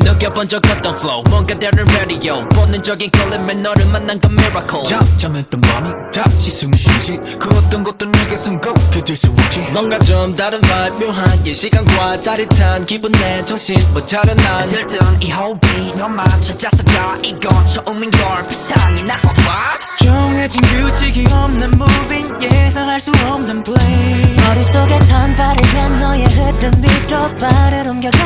느껴본 적 없던 flow. 뭔가 다른 radio. 본능적인 걸음에 너를 만난 건 miracle. 잠잠했던 밤이 다시 숨을 쉬지. 그 어떤 것도 내게 될수 없지. 뭔가 좀 다른 vibe 묘한 이 시간과 짜릿한 기분 내 정신 못 차려 난. 들뜬 이 호흡이 너만 찾아서 가 이건 처음인 걸 비상이 나고 봐. 정해진 규칙이 없는 moving 예상할 수 없는 play. 머릿속에선 빠르게 너의 흐름 위로 발을 옮겨가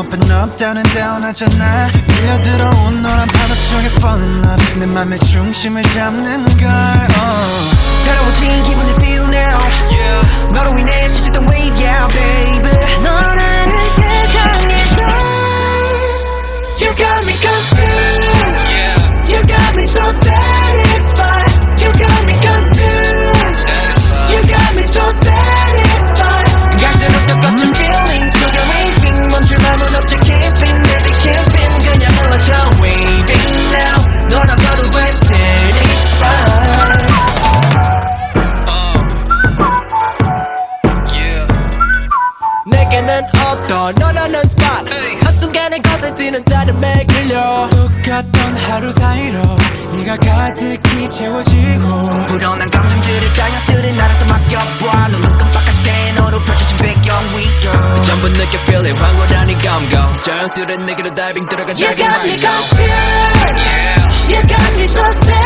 up and up down and down 하잖아 밀려들어온 너란 파도 속에 fall in love 내 맘의 중심을 잡는 걸 oh. 새로워진 기분을 feel now 너로 인해 지쳤던 wave yeah baby 너라는 세상에 더 You got me confused 없던 너라는 spot. 한순간에 거세지는 다름에 끌려. 똑같던 하루 사이로 네가 가득히 채워지고. 불어난 감정들을 자연스레 나한테 맡겨봐. 눈은 깜빡한 새노로 펼쳐진 배경 위로. 전부 느껴 feel it 황홀한 이 감각 자연스레 내게로 다이빙 들어간 You got me confused. You got me so satisfied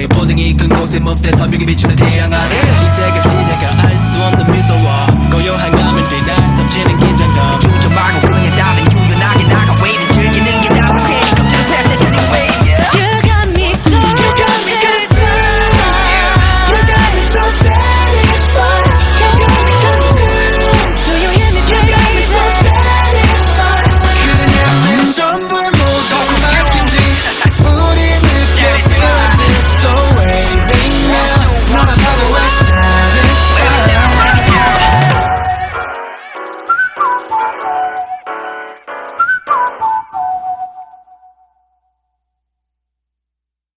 wave 본능이 큰 곳에 몹대 선명히 비추는 태양 아래. 이제가 시작을 알수 없는